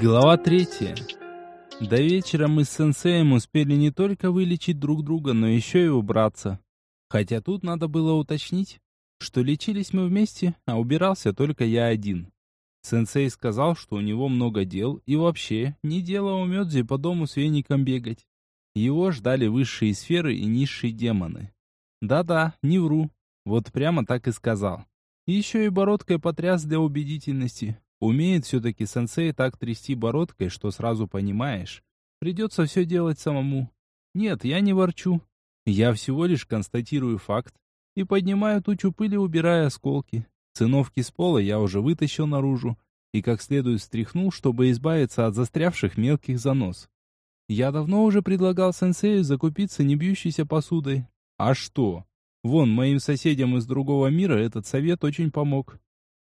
Глава третья. До вечера мы с сенсеем успели не только вылечить друг друга, но еще и убраться. Хотя тут надо было уточнить, что лечились мы вместе, а убирался только я один. Сенсей сказал, что у него много дел, и вообще, не дело у Мёдзи по дому с веником бегать. Его ждали высшие сферы и низшие демоны. Да-да, не вру. Вот прямо так и сказал. Еще и бородкой потряс для убедительности. Умеет все-таки сенсей так трясти бородкой, что сразу понимаешь. Придется все делать самому. Нет, я не ворчу. Я всего лишь констатирую факт и поднимаю тучу пыли, убирая осколки. Циновки с пола я уже вытащил наружу и как следует стряхнул, чтобы избавиться от застрявших мелких занос. Я давно уже предлагал сенсею закупиться не бьющейся посудой. А что? Вон, моим соседям из другого мира этот совет очень помог.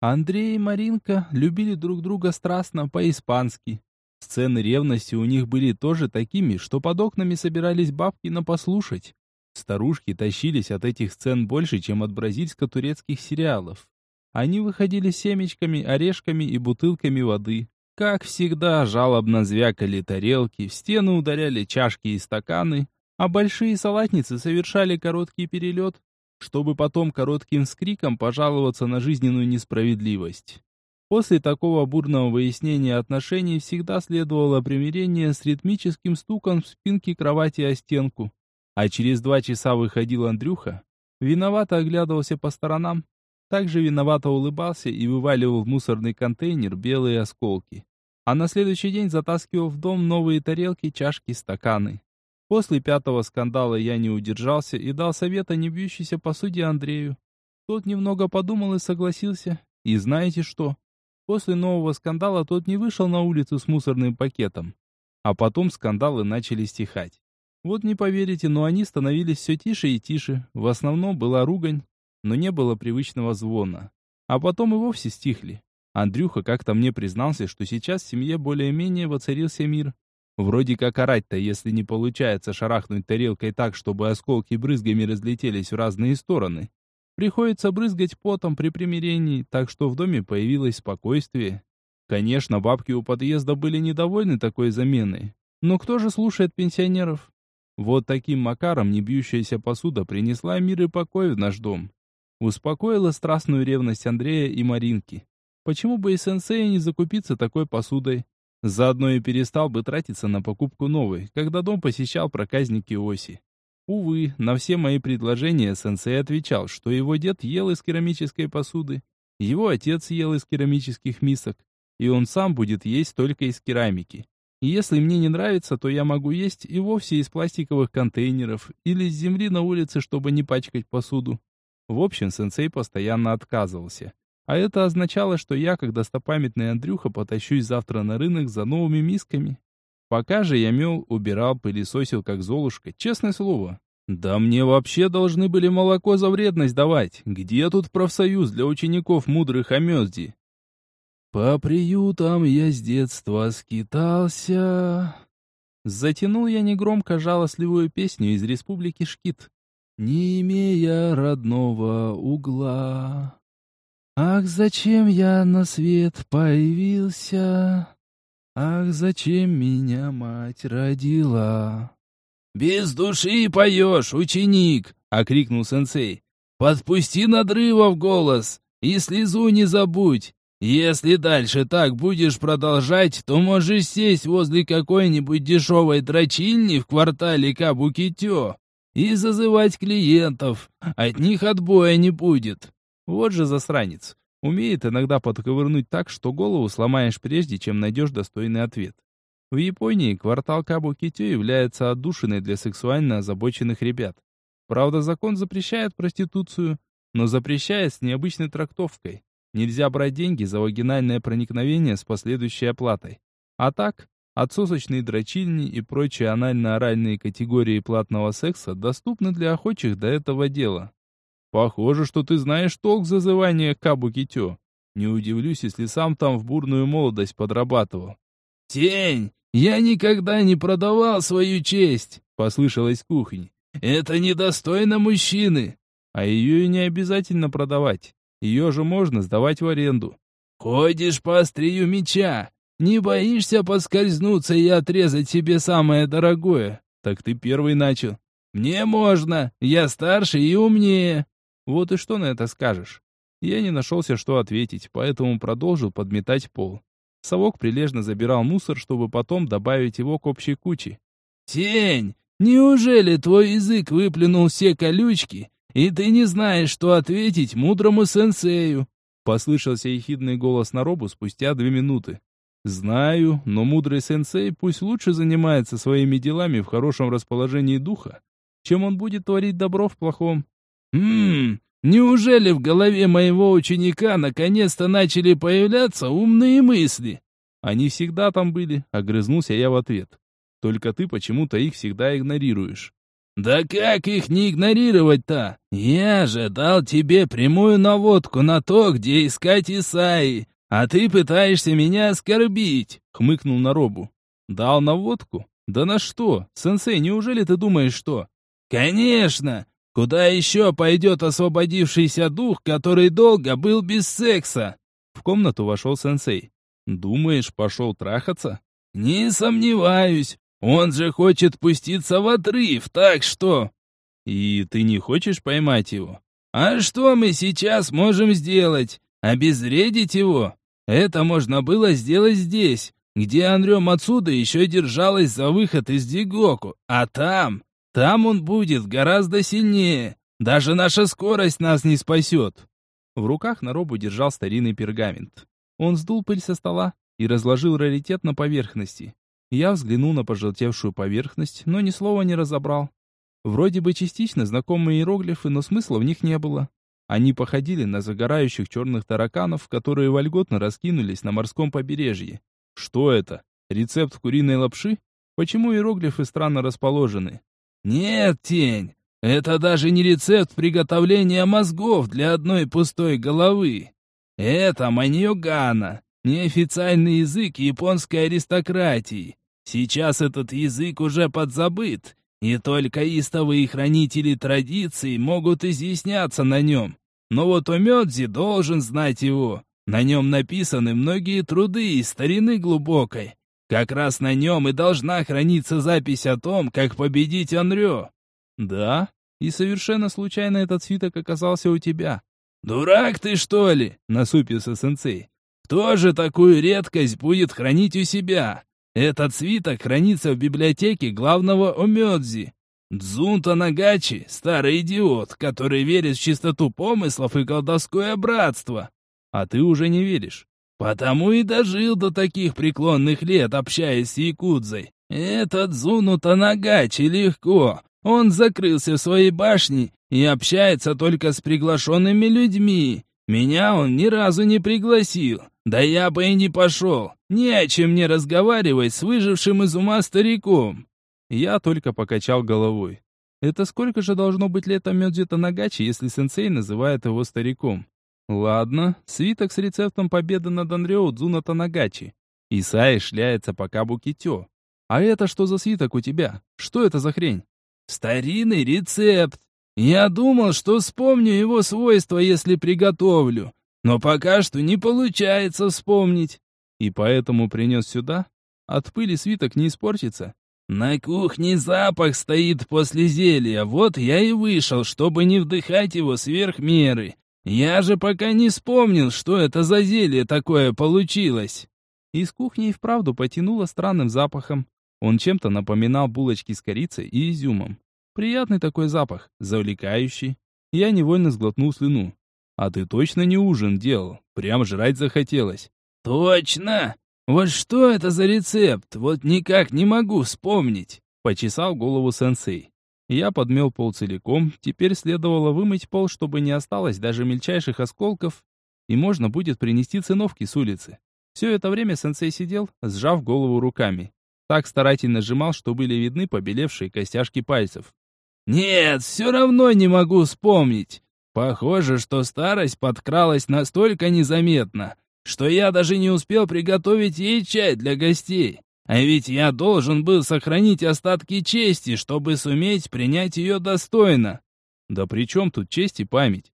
Андрей и Маринка любили друг друга страстно по-испански. Сцены ревности у них были тоже такими, что под окнами собирались бабки на послушать. Старушки тащились от этих сцен больше, чем от бразильско-турецких сериалов. Они выходили семечками, орешками и бутылками воды. Как всегда, жалобно звякали тарелки, в стены ударяли чашки и стаканы, а большие салатницы совершали короткий перелет, чтобы потом коротким скриком пожаловаться на жизненную несправедливость. После такого бурного выяснения отношений всегда следовало примирение с ритмическим стуком в спинке кровати о стенку. А через два часа выходил Андрюха, виновато оглядывался по сторонам, также виновато улыбался и вываливал в мусорный контейнер белые осколки. А на следующий день затаскивал в дом новые тарелки, чашки, стаканы. После пятого скандала я не удержался и дал совет о не бьющейся посуде Андрею. Тот немного подумал и согласился. И знаете что? После нового скандала тот не вышел на улицу с мусорным пакетом. А потом скандалы начали стихать. Вот не поверите, но они становились все тише и тише. В основном была ругань, но не было привычного звона. А потом и вовсе стихли. Андрюха как-то мне признался, что сейчас в семье более-менее воцарился мир. Вроде как орать-то, если не получается шарахнуть тарелкой так, чтобы осколки брызгами разлетелись в разные стороны. Приходится брызгать потом при примирении, так что в доме появилось спокойствие. Конечно, бабки у подъезда были недовольны такой заменой. Но кто же слушает пенсионеров? Вот таким макаром небьющаяся посуда принесла мир и покой в наш дом. Успокоила страстную ревность Андрея и Маринки. Почему бы и сенсея не закупиться такой посудой? Заодно и перестал бы тратиться на покупку новой, когда дом посещал проказники оси. Увы, на все мои предложения сенсей отвечал, что его дед ел из керамической посуды, его отец ел из керамических мисок, и он сам будет есть только из керамики. И если мне не нравится, то я могу есть и вовсе из пластиковых контейнеров или с земли на улице, чтобы не пачкать посуду. В общем, сенсей постоянно отказывался. А это означало, что я, как достопамятный Андрюха, потащусь завтра на рынок за новыми мисками. Пока же я мел, убирал, пылесосил, как золушка, честное слово. Да мне вообще должны были молоко за вредность давать. Где тут профсоюз для учеников мудрых Амёзди? По приютам я с детства скитался. Затянул я негромко жалостливую песню из республики Шкит, не имея родного угла. Ах, зачем я на свет появился? Ах, зачем меня мать родила? «Без души поешь, ученик!» — окрикнул сенсей. «Подпусти надрыва в голос и слезу не забудь. Если дальше так будешь продолжать, то можешь сесть возле какой-нибудь дешевой дрочильни в квартале Кабукитё и зазывать клиентов. От них отбоя не будет. Вот же засранец. Умеет иногда подковырнуть так, что голову сломаешь прежде, чем найдешь достойный ответ. В Японии квартал Кабукитё является отдушиной для сексуально озабоченных ребят. Правда, закон запрещает проституцию, но запрещает с необычной трактовкой. Нельзя брать деньги за вагинальное проникновение с последующей оплатой. А так, отсосочные дрочильни и прочие анально-оральные категории платного секса доступны для охочих до этого дела. Похоже, что ты знаешь толк зазывания Кабу-Китё. Не удивлюсь, если сам там в бурную молодость подрабатывал. «Тень! Я никогда не продавал свою честь!» — послышалось кухни. «Это недостойно мужчины!» А ее и не обязательно продавать. Ее же можно сдавать в аренду. «Ходишь по острию меча! Не боишься поскользнуться и отрезать себе самое дорогое? Так ты первый начал. Мне можно, я старше и умнее. Вот и что на это скажешь? Я не нашелся, что ответить, поэтому продолжил подметать пол. Совок прилежно забирал мусор, чтобы потом добавить его к общей куче. «Тень, неужели твой язык выплюнул все колючки, и ты не знаешь, что ответить мудрому сенсею?» Послышался ехидный голос Наробу спустя две минуты. «Знаю, но мудрый сенсей пусть лучше занимается своими делами в хорошем расположении духа, чем он будет творить добро в плохом». «Ммм, неужели в голове моего ученика наконец-то начали появляться умные мысли?» «Они всегда там были», — огрызнулся я в ответ. Только ты почему-то их всегда игнорируешь. Да как их не игнорировать-то? Я же дал тебе прямую наводку на то, где искать Исаи, а ты пытаешься меня оскорбить, хмыкнул Наробу. Дал наводку? Да на что? Сенсей, неужели ты думаешь, что? Конечно! Куда еще пойдет освободившийся дух, который долго был без секса? В комнату вошел сенсей. Думаешь, пошел трахаться? Не сомневаюсь. Он же хочет пуститься в отрыв, так что...» «И ты не хочешь поймать его?» «А что мы сейчас можем сделать? Обезвредить его? Это можно было сделать здесь, где Анрё отсюда еще держалась за выход из Дигоку. А там... Там он будет гораздо сильнее. Даже наша скорость нас не спасет». В руках Наробу держал старинный пергамент. Он сдул пыль со стола и разложил раритет на поверхности. Я взглянул на пожелтевшую поверхность, но ни слова не разобрал. Вроде бы частично знакомые иероглифы, но смысла в них не было. Они походили на загорающих черных тараканов, которые вольготно раскинулись на морском побережье. Что это? Рецепт куриной лапши? Почему иероглифы странно расположены? Нет, тень, это даже не рецепт приготовления мозгов для одной пустой головы. Это маньогана, неофициальный язык японской аристократии. Сейчас этот язык уже подзабыт, и только истовые хранители традиций могут изъясняться на нем. Но вот Омёдзи должен знать его. На нем написаны многие труды из старины глубокой. Как раз на нем и должна храниться запись о том, как победить Анрё. Да, и совершенно случайно этот свиток оказался у тебя. «Дурак ты, что ли?» — насупился сенсей. «Кто же такую редкость будет хранить у себя? Этот свиток хранится в библиотеке главного Омёдзи. Дзунта Нагачи — старый идиот, который верит в чистоту помыслов и колдовское братство. А ты уже не веришь. Потому и дожил до таких преклонных лет, общаясь с Якудзой. Этот Дзунута Нагачи легко. Он закрылся в своей башне и общается только с приглашенными людьми. Меня он ни разу не пригласил. Да я бы и не пошел. Не о чем мне разговаривать с выжившим из ума стариком. Я только покачал головой. Это сколько же должно быть лет Амёдзи Танагачи, если сенсей называет его стариком? Ладно, свиток с рецептом победы над Анрео Дзуна Танагачи. Исаи шляется по Кабукитё. А это что за свиток у тебя? Что это за хрень? Старинный рецепт. Я думал, что вспомню его свойства, если приготовлю. Но пока что не получается вспомнить. И поэтому принес сюда? От пыли свиток не испортится. На кухне запах стоит после зелья, вот я и вышел, чтобы не вдыхать его сверх меры. Я же пока не вспомнил, что это за зелье такое получилось. Из кухни и вправду потянуло странным запахом. Он чем-то напоминал булочки с корицей и изюмом. Приятный такой запах, завлекающий. Я невольно сглотнул слюну. А ты точно не ужин делал? Прям жрать захотелось. Точно! Вот что это за рецепт? Вот никак не могу вспомнить. Почесал голову сенсей. Я подмел пол целиком, теперь следовало вымыть пол, чтобы не осталось даже мельчайших осколков, и можно будет принести циновки с улицы. Все это время сенсей сидел, сжав голову руками. Так старательно сжимал, что были видны побелевшие костяшки пальцев. «Нет, все равно не могу вспомнить. Похоже, что старость подкралась настолько незаметно, что я даже не успел приготовить ей чай для гостей. А ведь я должен был сохранить остатки чести, чтобы суметь принять ее достойно. Да при чем тут честь и память?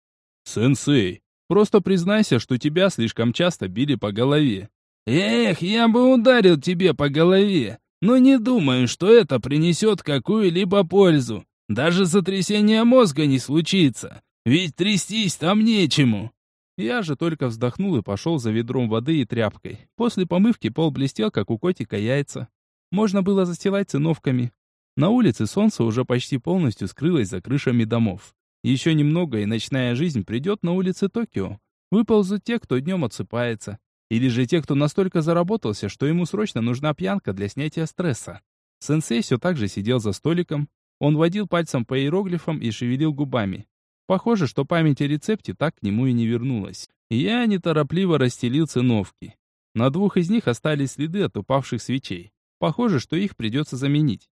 Сенсей, просто признайся, что тебя слишком часто били по голове. Эх, я бы ударил тебе по голове, но не думаю, что это принесет какую-либо пользу. Даже сотрясение мозга не случится, ведь трястись там нечему. Я же только вздохнул и пошел за ведром воды и тряпкой. После помывки пол блестел, как у котика яйца. Можно было застилать циновками. На улице солнце уже почти полностью скрылось за крышами домов. Еще немного, и ночная жизнь придет на улицы Токио. Выползут те, кто днем отсыпается. Или же те, кто настолько заработался, что ему срочно нужна пьянка для снятия стресса. Сенсей все так же сидел за столиком. Он водил пальцем по иероглифам и шевелил губами. Похоже, что память о рецепте так к нему и не вернулась. Я неторопливо расстелил циновки. На двух из них остались следы от упавших свечей. Похоже, что их придется заменить.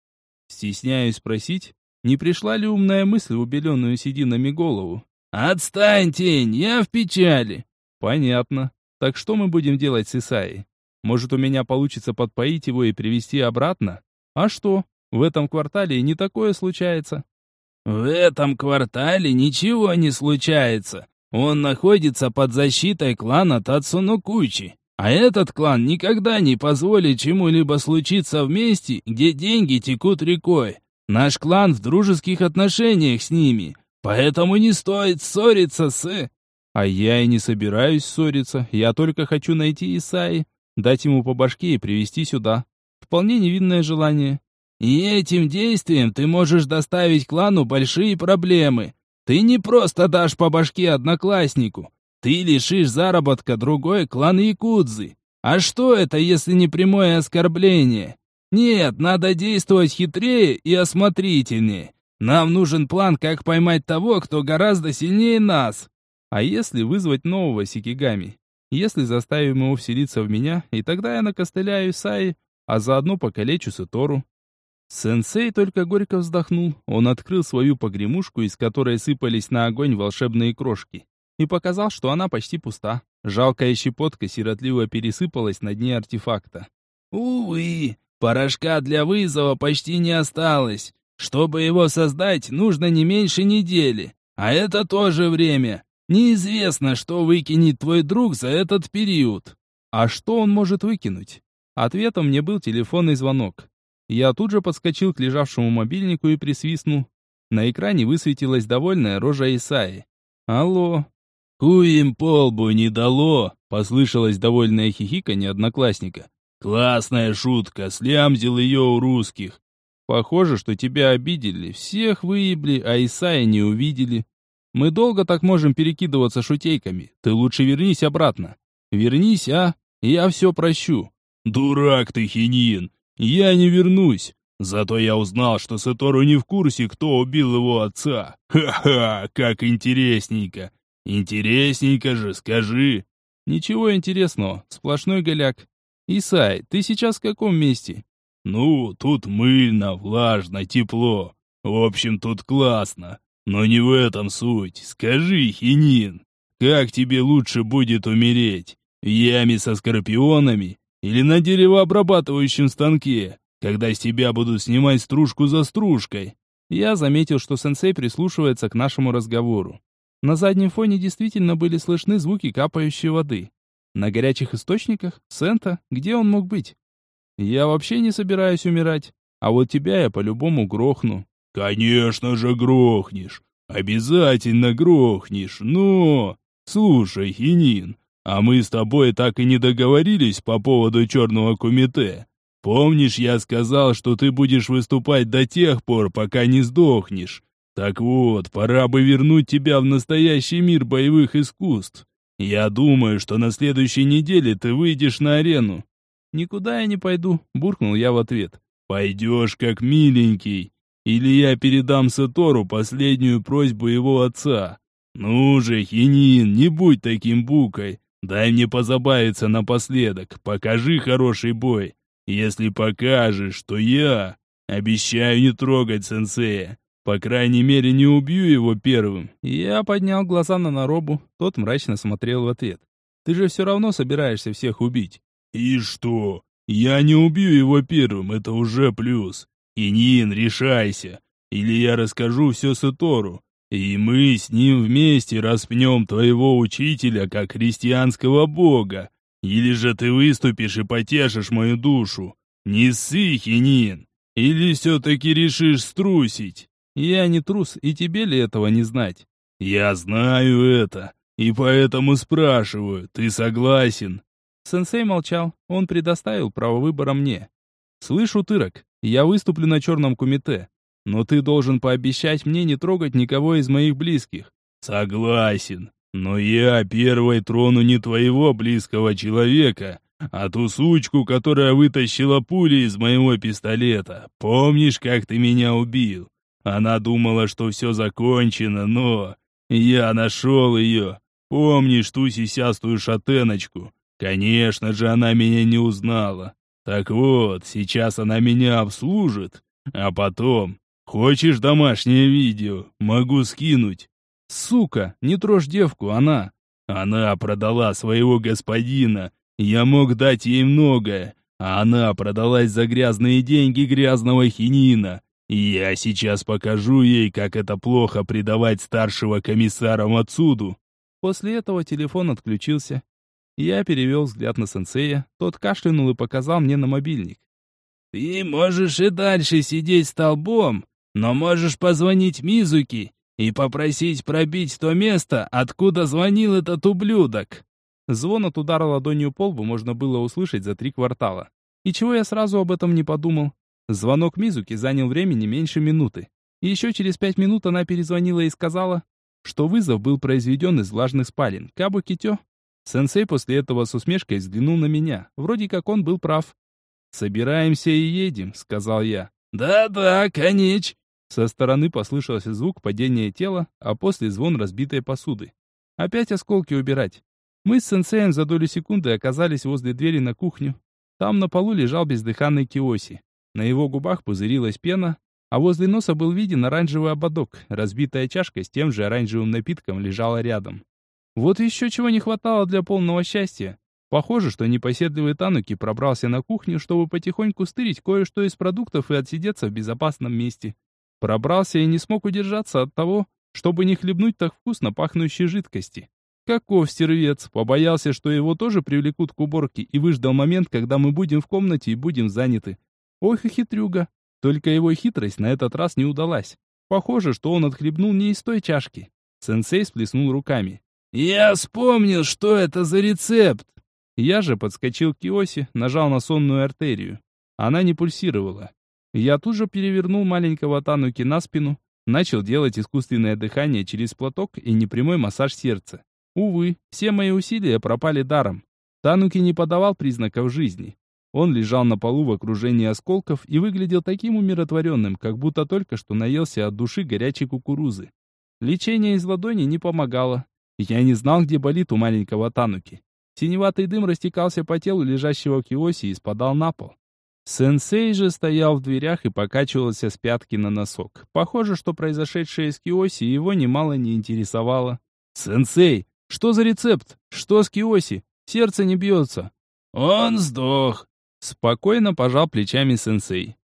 Стесняюсь спросить, не пришла ли умная мысль в убеленную сединами голову? «Отстань, тень, я в печали!» «Понятно. Так что мы будем делать с Исаей? Может, у меня получится подпоить его и привести обратно? А что? В этом квартале и не такое случается. В этом квартале ничего не случается. Он находится под защитой клана Тацунокучи. А этот клан никогда не позволит чему-либо случиться в месте, где деньги текут рекой. Наш клан в дружеских отношениях с ними, поэтому не стоит ссориться с... А я и не собираюсь ссориться, я только хочу найти Исаи, дать ему по башке и привести сюда. Вполне невинное желание. И этим действием ты можешь доставить клану большие проблемы. Ты не просто дашь по башке однокласснику. Ты лишишь заработка другой клан Якудзы. А что это, если не прямое оскорбление? Нет, надо действовать хитрее и осмотрительнее. Нам нужен план, как поймать того, кто гораздо сильнее нас. А если вызвать нового Сикигами? Если заставим его вселиться в меня, и тогда я накостыляю Исаи, а заодно покалечу Сатору. Сенсей только горько вздохнул. Он открыл свою погремушку, из которой сыпались на огонь волшебные крошки, и показал, что она почти пуста. Жалкая щепотка сиротливо пересыпалась на дне артефакта. «Увы, порошка для вызова почти не осталось. Чтобы его создать, нужно не меньше недели. А это тоже время. Неизвестно, что выкинет твой друг за этот период». А что он может выкинуть? Ответом мне был телефонный звонок. Я тут же подскочил к лежавшему мобильнику и присвистнул. На экране высветилась довольная рожа Исаи. «Алло!» «Куем полбу не дало!» — послышалось довольное хихиканье одноклассника. «Классная шутка, слямзил ее у русских!» «Похоже, что тебя обидели, всех выебли, а Исаи не увидели. Мы долго так можем перекидываться шутейками, ты лучше вернись обратно. Вернись, а? Я все прощу». «Дурак ты, Хинин! Я не вернусь. Зато я узнал, что Сатору не в курсе, кто убил его отца. Ха-ха, как интересненько. Интересненько же, скажи. Ничего интересного, сплошной голяк. Исай, ты сейчас в каком месте? Ну, тут мыльно, влажно, тепло. В общем, тут классно. Но не в этом суть. Скажи, Хинин, как тебе лучше будет умереть? В яме со скорпионами или на деревообрабатывающем станке, когда с тебя будут снимать стружку за стружкой. Я заметил, что сенсей прислушивается к нашему разговору. На заднем фоне действительно были слышны звуки капающей воды. На горячих источниках? Сента? Где он мог быть? Я вообще не собираюсь умирать. А вот тебя я по-любому грохну. Конечно же грохнешь. Обязательно грохнешь, но... Слушай, Хинин, а мы с тобой так и не договорились по поводу черного кумите. Помнишь, я сказал, что ты будешь выступать до тех пор, пока не сдохнешь? Так вот, пора бы вернуть тебя в настоящий мир боевых искусств. Я думаю, что на следующей неделе ты выйдешь на арену. Никуда я не пойду, буркнул я в ответ. Пойдешь как миленький. Или я передам Сатору последнюю просьбу его отца. Ну же, Хинин, не будь таким букой. Дай мне позабавиться напоследок, покажи хороший бой. Если покажешь, то я обещаю не трогать сенсея. По крайней мере, не убью его первым. Я поднял глаза на Наробу, тот мрачно смотрел в ответ. Ты же все равно собираешься всех убить. И что? Я не убью его первым, это уже плюс. Инин, решайся. Или я расскажу все Сатору. И мы с ним вместе распнем твоего учителя как христианского бога. Или же ты выступишь и потешишь мою душу? Не ссы, хинин! Или все-таки решишь струсить? Я не трус, и тебе ли этого не знать? Я знаю это, и поэтому спрашиваю, ты согласен? Сенсей молчал, он предоставил право выбора мне. «Слышу, Тырок, я выступлю на черном кумите, но ты должен пообещать мне не трогать никого из моих близких». «Согласен, но я первой трону не твоего близкого человека, а ту сучку, которая вытащила пули из моего пистолета. Помнишь, как ты меня убил? Она думала, что все закончено, но... Я нашел ее. Помнишь ту сисястую шатеночку? Конечно же, она меня не узнала. Так вот, сейчас она меня обслужит, а потом... Хочешь домашнее видео? Могу скинуть. Сука, не трожь девку, она... Она продала своего господина. Я мог дать ей многое, а она продалась за грязные деньги грязного хинина. Я сейчас покажу ей, как это плохо предавать старшего комиссара Мацуду. После этого телефон отключился, я перевел взгляд на сенсея, тот кашлянул и показал мне на мобильник. «Ты можешь и дальше сидеть столбом, но можешь позвонить Мизуки и попросить пробить то место, откуда звонил этот ублюдок». Звон от удара ладонью по лбу можно было услышать за три квартала. И чего я сразу об этом не подумал? Звонок Мизуки занял времени меньше минуты. Еще через пять минут она перезвонила и сказала, что вызов был произведен из влажных спален. Кабу-китё, Сенсей после этого с усмешкой взглянул на меня. Вроде как он был прав. «Собираемся и едем», — сказал я. «Да-да, конеч». Со стороны послышался звук падения тела, а после звон разбитой посуды. Опять осколки убирать. Мы с сенсеем за долю секунды оказались возле двери на кухню. Там на полу лежал бездыханный Киоси. На его губах пузырилась пена, а возле носа был виден оранжевый ободок. Разбитая чашка с тем же оранжевым напитком лежала рядом. Вот еще чего не хватало для полного счастья. Похоже, что непоседливый Тануки пробрался на кухню, чтобы потихоньку стырить кое-что из продуктов и отсидеться в безопасном месте. Пробрался и не смог удержаться от того, чтобы не хлебнуть так вкусно пахнущей жидкости. Каков стервец, побоялся, что его тоже привлекут к уборке и выждал момент, когда мы будем в комнате и будем заняты. Ох и хитрюга. Только его хитрость на этот раз не удалась. Похоже, что он отхлебнул не из той чашки. Сенсей сплеснул руками. «Я вспомнил, что это за рецепт!» Я же подскочил к Киосе, нажал на сонную артерию. Она не пульсировала. Я тут же перевернул маленького Тануки на спину, начал делать искусственное дыхание через платок и непрямой массаж сердца. Увы, все мои усилия пропали даром. Тануки не подавал признаков жизни. Он лежал на полу в окружении осколков и выглядел таким умиротворенным, как будто только что наелся от души горячей кукурузы. Лечение из ладони не помогало. Я не знал, где болит у маленького Тануки. Синеватый дым растекался по телу лежащего Киоси и спадал на пол. Сенсей же стоял в дверях и покачивался с пятки на носок. Похоже, что произошедшее с Киоси его немало не интересовало. «Сенсей, что за рецепт? Что с Киоси? Сердце не бьется». «Он сдох», — спокойно пожал плечами сенсей.